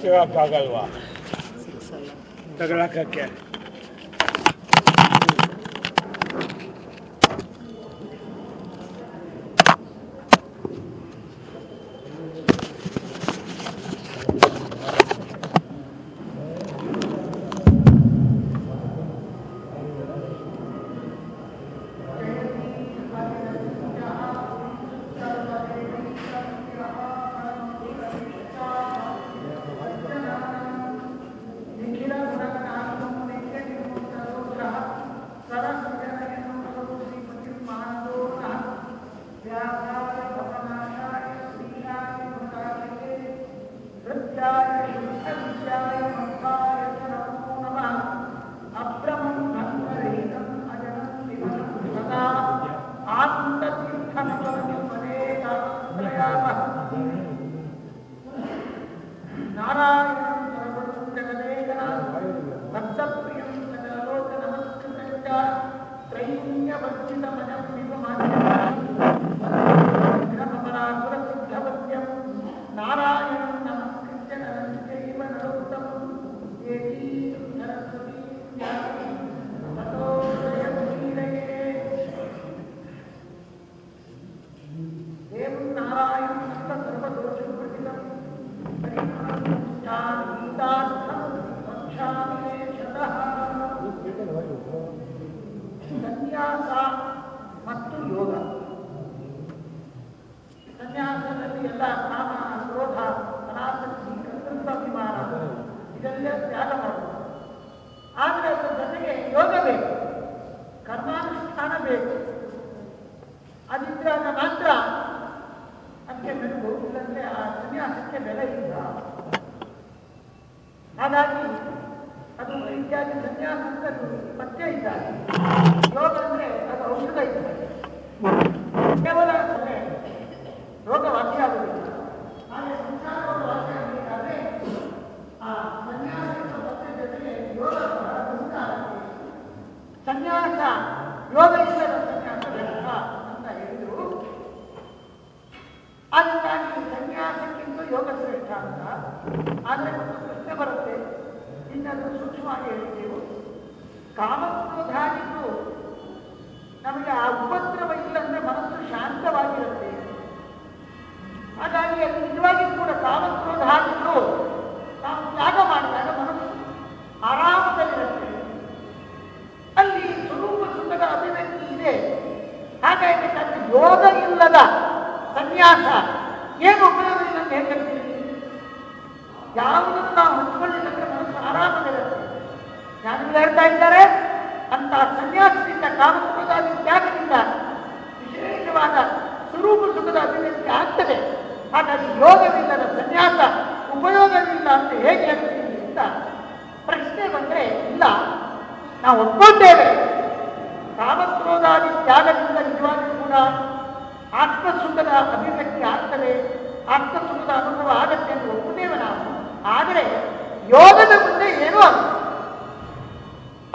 सेवा पागल हुआ तगड़ा का क्या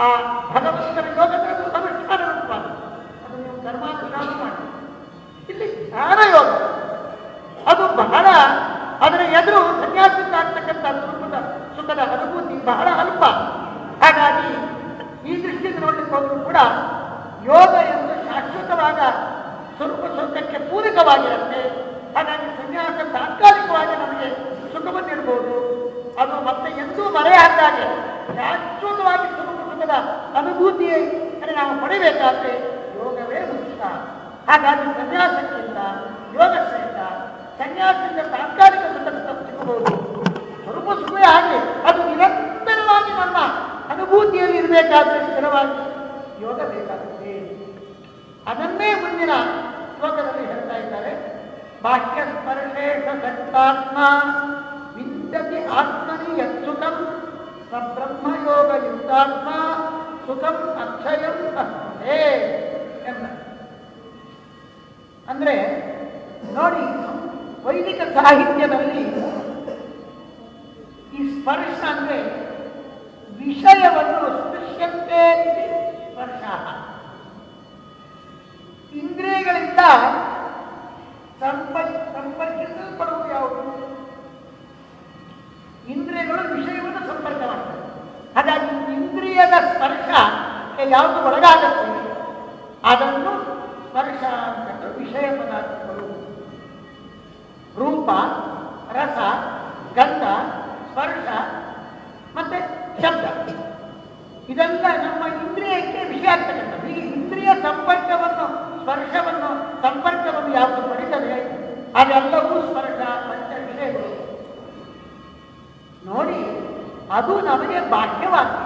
ಆ ಭಗವಂತನ ಯೋಗದಲ್ಲಿ ಅನುಷ್ಠಾನ ರೂಪವಾದ ಅದು ನೀವು ಕರ್ಮಾನುಷ್ಠಾನ ಇಲ್ಲಿ ಧ್ಯಾನ ಯೋಗ. ಅದು ಬಹಳ ಅದರ ಎದುರು ಸನ್ಯಾಸದಿಂದ ಸ್ವರೂಪದ ಸುಖದ ಅನುಭೂತಿ ಬಹಳ ಅಲ್ಪ. ಹಾಗಾಗಿ ಈ ದೃಷ್ಟಿಯಿಂದ ನೋಡಲಿಕ್ಕೆ ಹೋದರೂ ಕೂಡ ಯೋಗ ಎಂದು ಶಾಶ್ವತವಾದ ಸ್ವಲ್ಪ ಸ್ವರ್ಗಕ್ಕೆ ಪೂರಕವಾಗಿರುತ್ತೆ. ಹಾಗಾಗಿ ಸನ್ಯಾಸ ತಾತ್ಕಾಲಿಕವಾಗಿ ನಮಗೆ ಸುಖವನ್ನು ಇರಬಹುದು ಅದು ಮತ್ತೆ ಎಂದೂ ಮರೆಯಾದಾಗೆ ಶಾಶ್ವತವಾಗಿ ಸ್ವರೂಪ ಸುಖದ ಅನುಭೂತಿ ನಾವು ಪಡಿಬೇಕಾದ್ರೆ ಯೋಗವೇ ಮುಖ್ಯ. ಹಾಗಾಗಿ ಸನ್ಯಾಸಕ್ಕಿಂತ ಯೋಗ ಶ್ರೇಷ್ಠ ಸನ್ಯಾಸದಿಂದ ತಾತ್ಕಾಲಿಕ ಸುಖ ಸಿಗಬಹುದು ಸ್ವರೂಪ ಸುಖವೇ ಆಗಲಿ ಅದು ನಿರಂತರವಾಗಿ ನಮ್ಮ ಅನುಭೂತಿಯಲ್ಲಿ ಇರಬೇಕಾದ್ರೆ ಸ್ಥಿರವಾಗಿ ಯೋಗ ಬೇಕಾಗುತ್ತೆ. ಅದನ್ನೇ ಮುಂದಿನ ಶ್ಲೋಕದಲ್ಲಿ ಹೇಳ್ತಾ ಇದ್ದಾರೆ. ಬಾಹ್ಯ ಸ್ಪರ್ಶೇಷ ಸತ್ತಾತ್ಮ ವಿಂದತಿ ಆತ್ಮನಿ ಯತ್ಸುಖಂ ಯುಕ್ತಾತ್ಮ ಸುಖಂ ಅಕ್ಷಯಂ ಅಸ್ಮೇ ಎಂದ. ಅಂದ್ರೆ ನೋಡಿ, ವೈದಿಕ ಸಾಹಿತ್ಯದಲ್ಲಿ ಈ ಸ್ಪರ್ಶ ಅಂದ್ರೆ ವಿಷಯವನ್ನು ಸ್ಪೃಶ್ಯಂತೆ ಸ್ಪರ್ಶ. ಇಂದ್ರಿಯಗಳಿಂದ ಸಂಪರ್ಕ ಸಂಪರ್ಕಿಸಲ್ಪಡುವುದು ಯಾವುದು? ಇಂದ್ರಿಯಗಳು ವಿಷಯವನ್ನು ಸಂಪರ್ಕ ಮಾಡ್ತವೆ ಹಾಗಾಗಿ ಇಂದ್ರಿಯದ ಸ್ಪರ್ಶ ಯಾವುದು ಒಳಗಾಗುತ್ತೆ? ಅದನ್ನು ಸ್ಪರ್ಶ ಅಂತಕ್ಕಂಥ ವಿಷಯ ಪದಾರ್ಥಗಳು. ರೂಪ, ರಸ, ಗಂಧ, ಸ್ಪರ್ಶ ಮತ್ತೆ ಶಬ್ದ. ಇದೆಲ್ಲ ನಮ್ಮ ಇಂದ್ರಿಯಕ್ಕೆ ವಿಷಯ ಆಗ್ತಕ್ಕಂಥದ್ದು. ಈ ಇಂದ್ರಿಯ ಅದು ನಮಗೆ ಬಾಹ್ಯವಾಗಿದೆ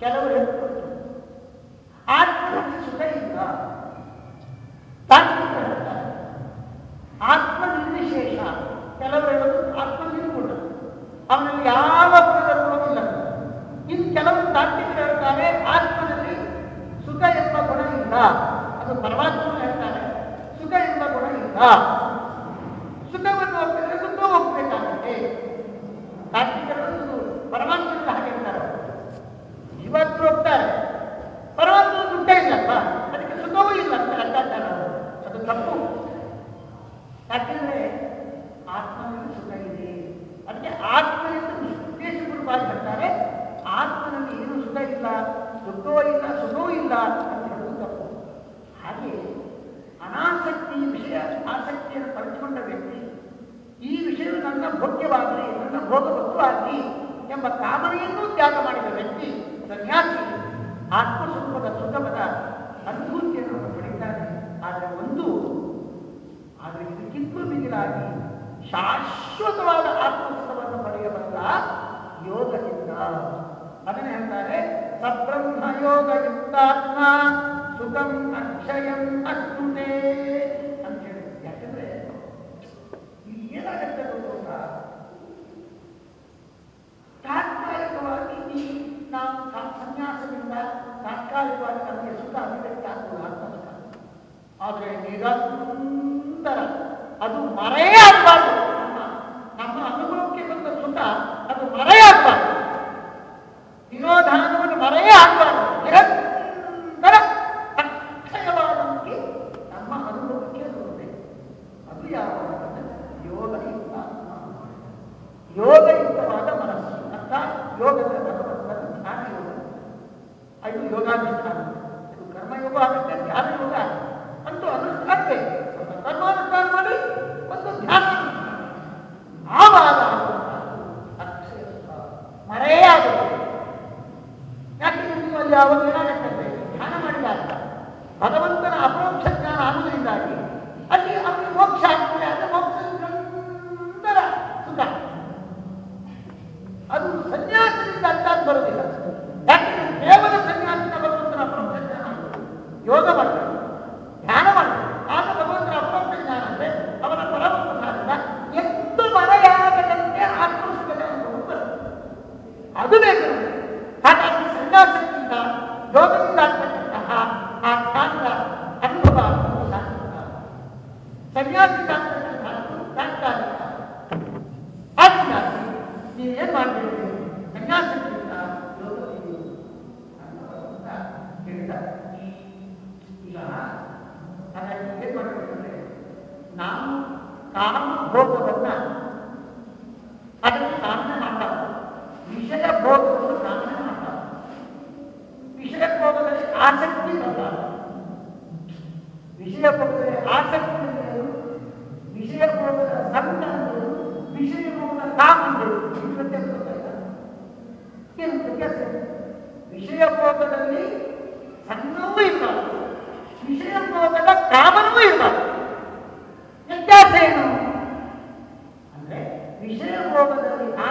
क्या नंबर है?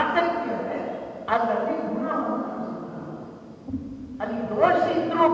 ಆಸಕ್ತಿ ಅಂದ್ರೆ ಅದರಲ್ಲಿ ಗುಣ ಅಲ್ಲಿ ದೋಷ ಇದ್ರೂ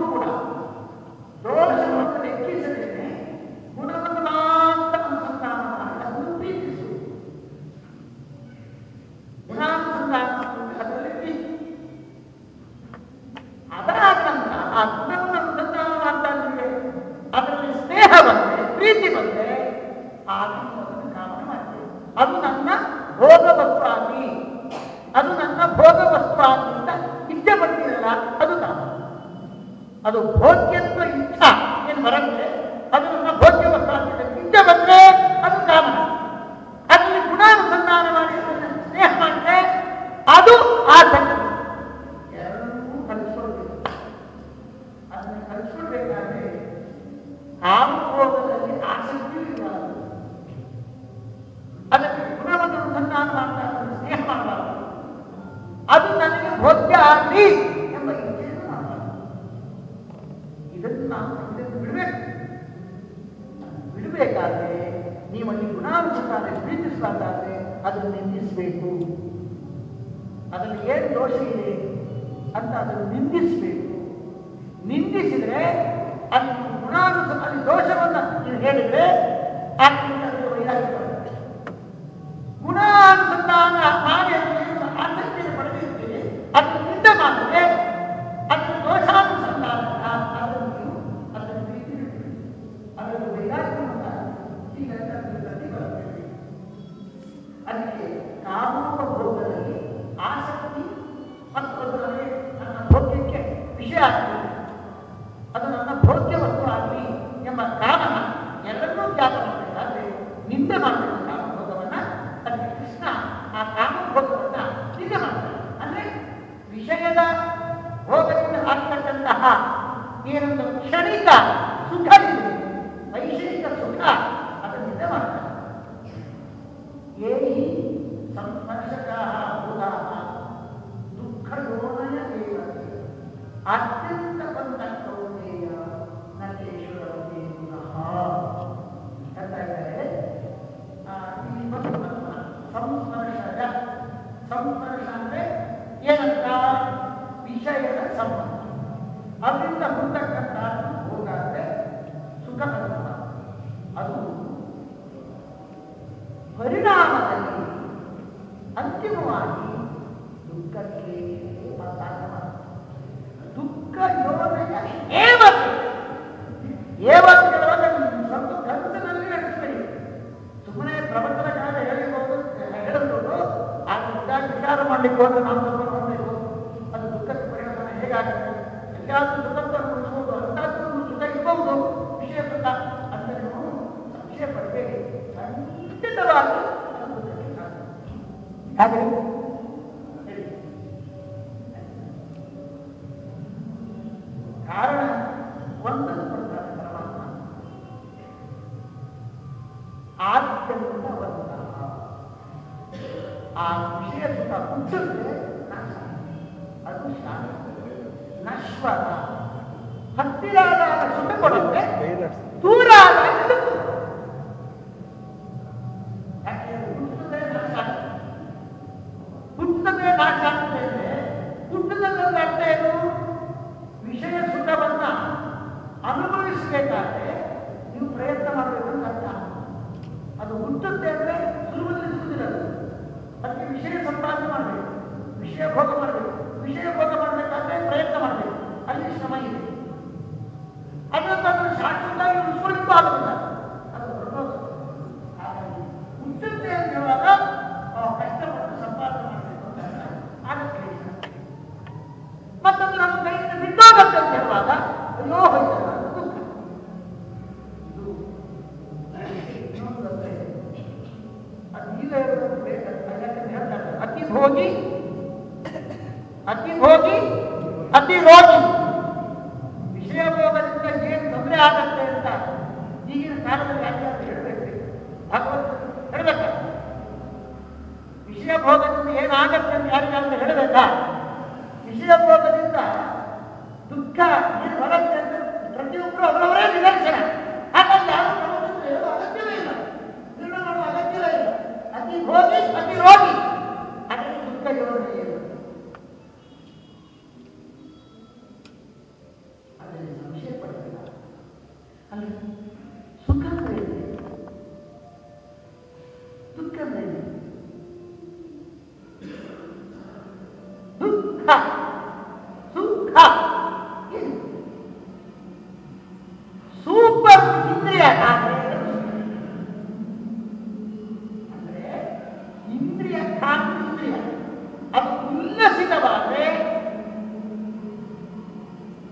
ಕಾರಣ ಒಂದನ್ನು ಕೊಡ್ತಾರೆ ಪರಮಾತ್ಮ. ಆದ್ಯದಿಂದ ಆ ವಿಷಯ ನಾಶ. ಅದು ಶಾಶ್ವತ ದೂರ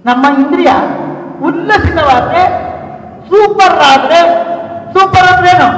ನಮ್ಮ ಇಂದ್ರಿಯ ಉಲ್ಲಸಿತವಾದ್ರೆ ಸೂಪರ್ ಆದ್ರೆ ಸೂಪರ್ ಅಂದ್ರೇನು?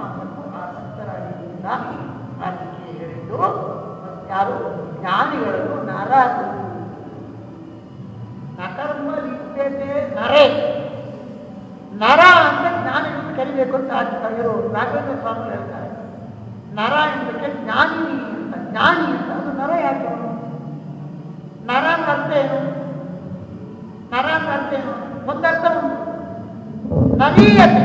ಮಾಡಲು ಆಸಕ್ತರಾಗಿದ್ದಿಂದ ಅದಕ್ಕೆ ಹೇಳಿದ್ದು, ಯಾರು ಜ್ಞಾನಿಗಳನ್ನು ನರರು ನಕರ್ಮ ಲಿಪ್ಯತೆ ನರೇ. ನರ ಅಂತ ಜ್ಞಾನಿಗಳನ್ನು ಕರಿಬೇಕು ಅಂತ ಆಗಿರೋ ರಾಘವೇಂದ್ರ ಸ್ವಾಮಿ ಹೇಳ್ತಾರೆ. ನರ ಎಂದಕ್ಕೆ ಜ್ಞಾನಿ ಅಂತ ಜ್ಞಾನಿ ಅಂತ. ಅದು ನರ ಯಾಕೆ ನರ ಅಂತ ಅರ್ಥ ಏನು? ನರ ಅಂತ ಅರ್ಥ ಏನು? ಒಂದರ್ಥ ನವೀಯತೆ.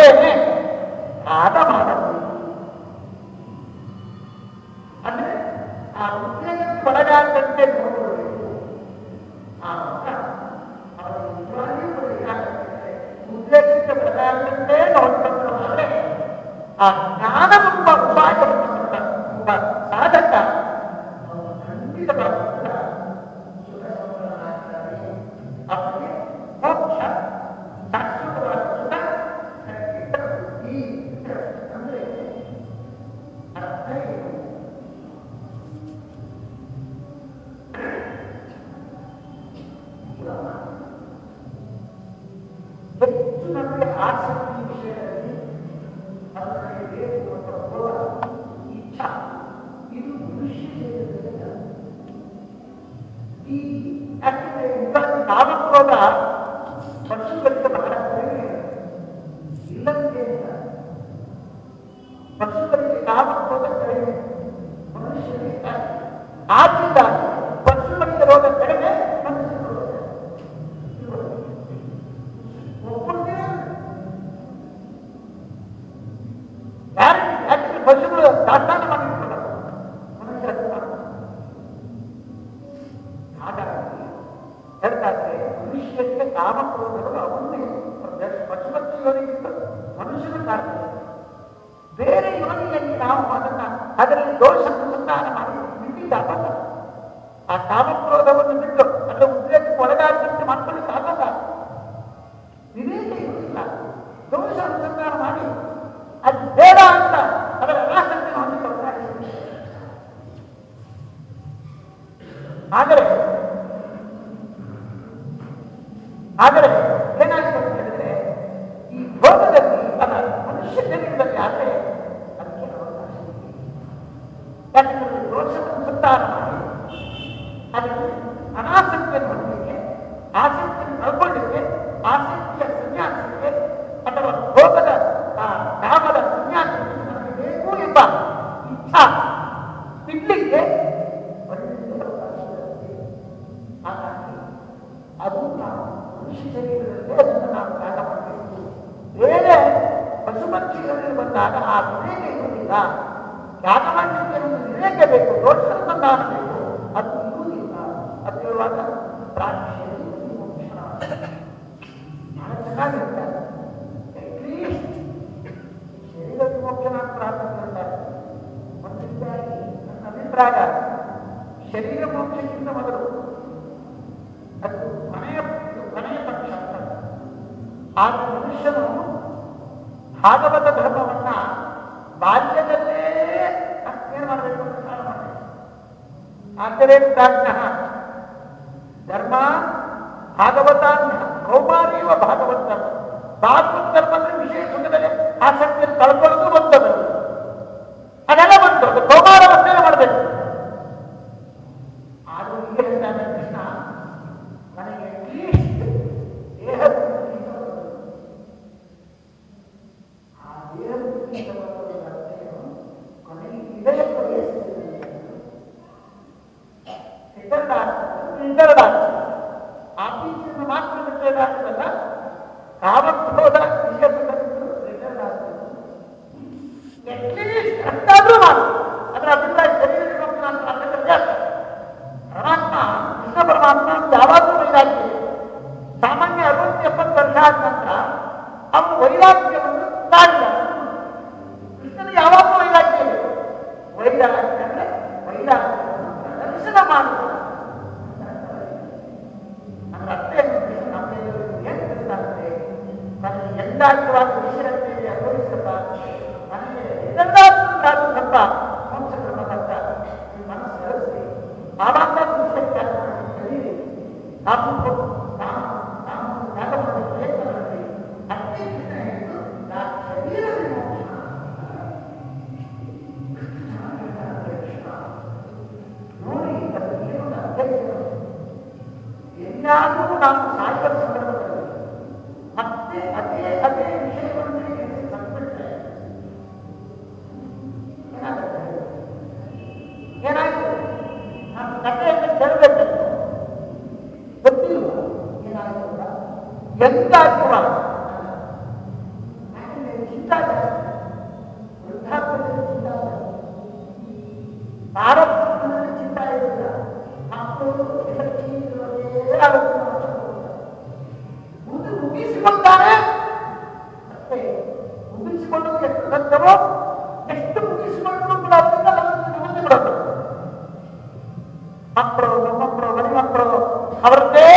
করে ಖಂಡಿತ ಬಲ್ಲ ಆ ಕಾಮ ಕೊನೆಯಿಂದ ಮೊದಲು. ಅದು ಕೊನೆಯ ಕೊನೆಯ ಪಕ್ಷ ಆಗ ಮನುಷ್ಯನು ಭಾಗವತ ಧರ್ಮವನ್ನ ಬಾಲ್ಯದಲ್ಲೇ ಅಧ್ಯಯನ ಮಾಡಬೇಕು ಪ್ರಸಾರ ಮಾಡಬೇಕು ಧರ್ಮ, ಭಾಗವತ ಕೌಮಾರಿಯುವ ಭಾಗವತ. ಧರ್ಮ ಭಾಗವತ ಧರ್ಮ ಅಂದ್ರೆ ವಿಶೇಷ ಸುಖದಲ್ಲಿ ಆಸಕ್ತಿಯನ್ನು ಎರಡಾಗ್ತದೆ ಆಫೀಸಿಂದ ಮಾತ್ರ ಬಿಟ್ಟೇನಾಗ್ತದಲ್ಲ ಕಾಮಕ್ಕೆ ಹೋದಾಗ ಅವರದ್ದೇ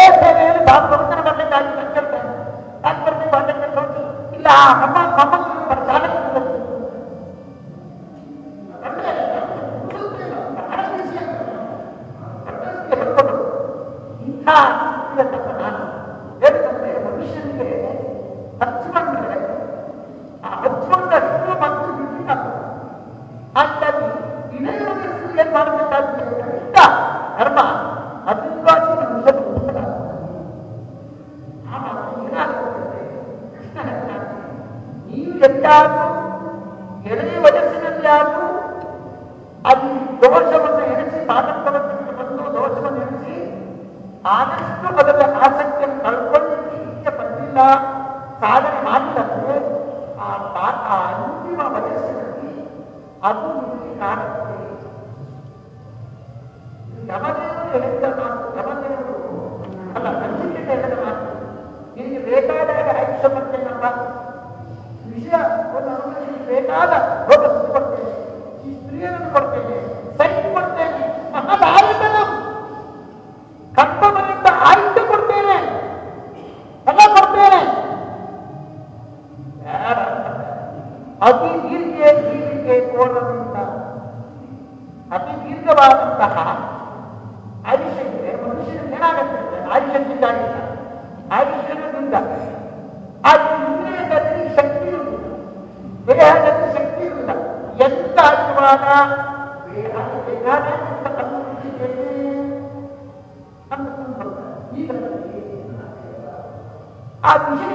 ಆ ವಿಷಯ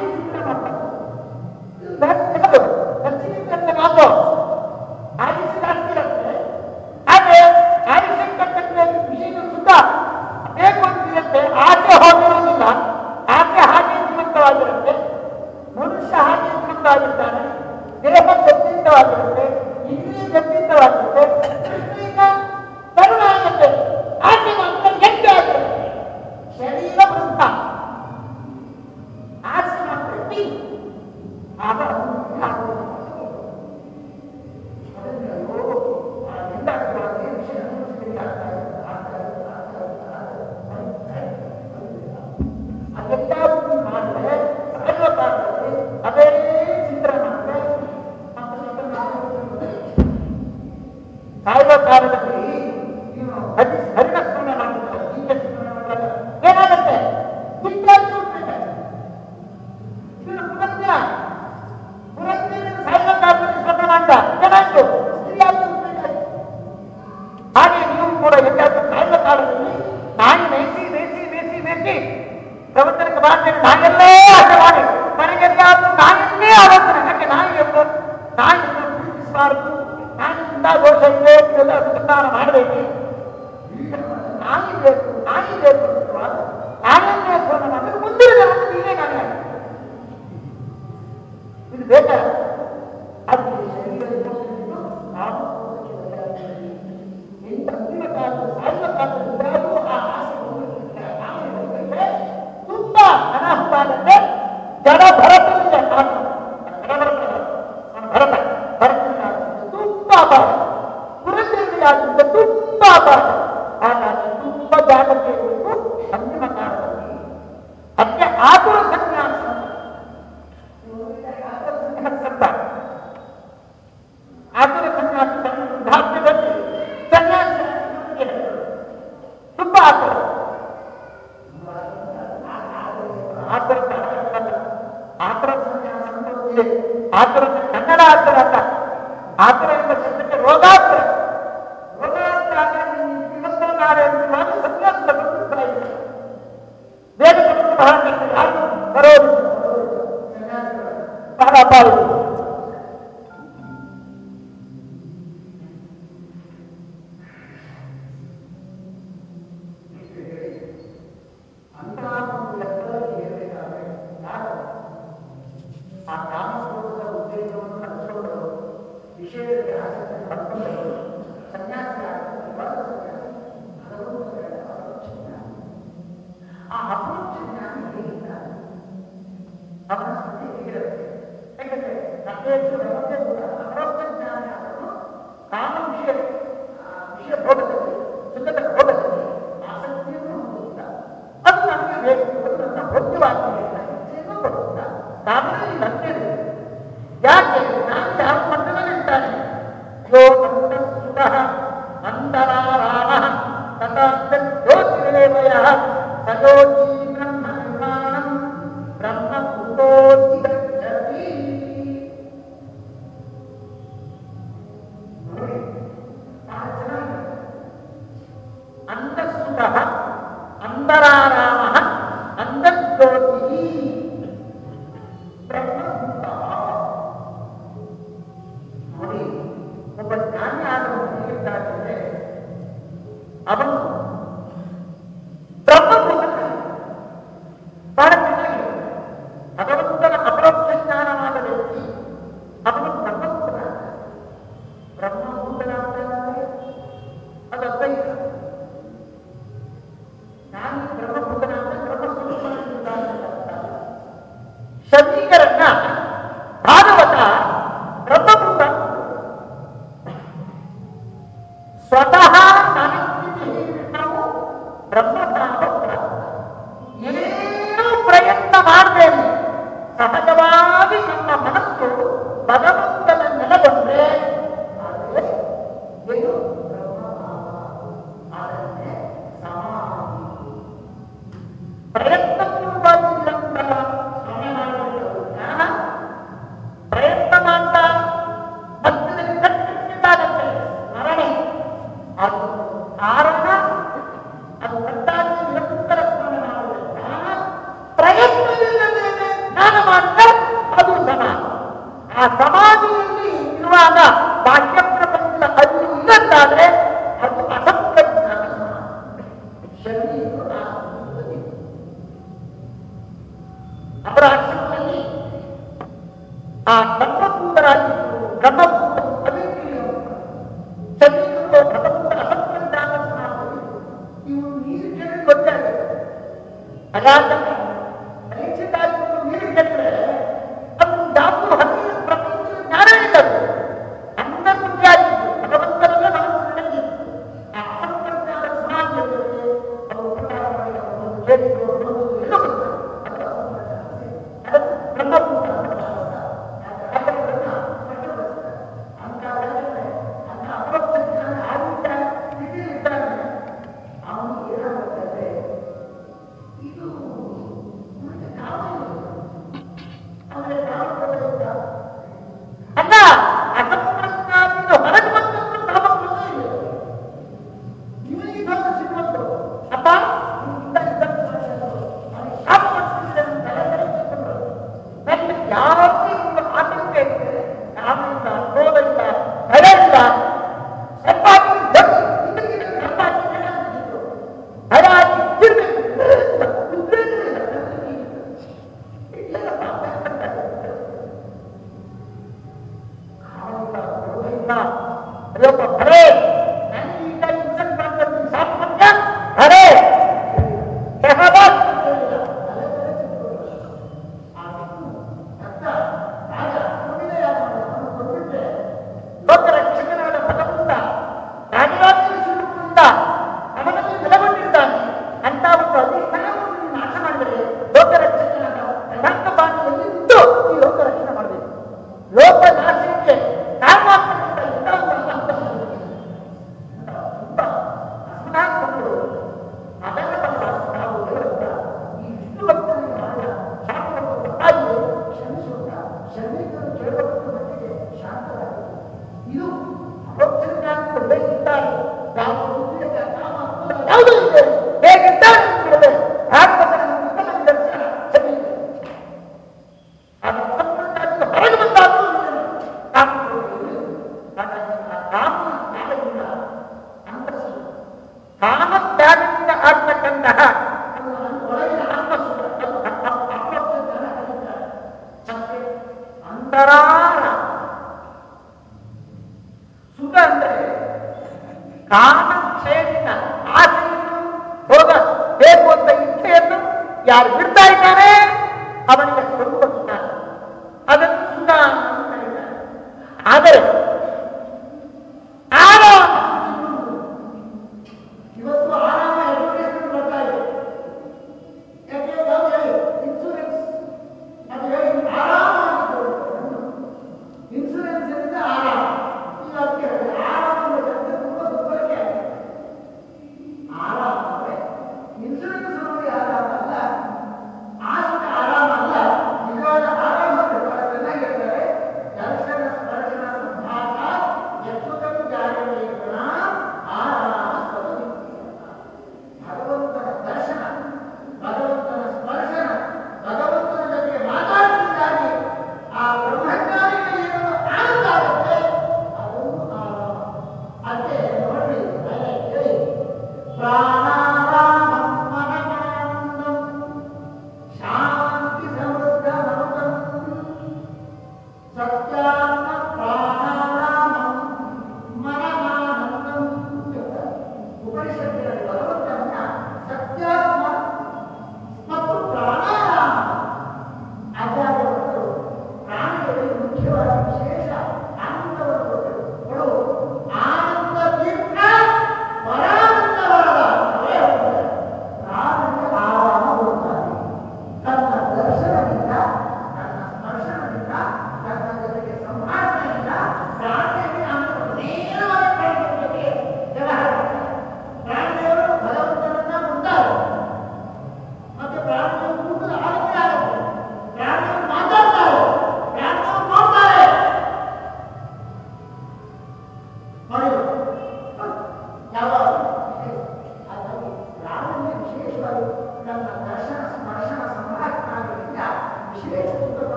Welcome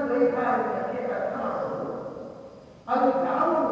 ಚಿನ್ನ ದ್ವೈತ ಅನ್ನೋದಕ್ಕೆ ಅರ್ಥ ಮಾಡೋದು ಅದು ಯಾವುದು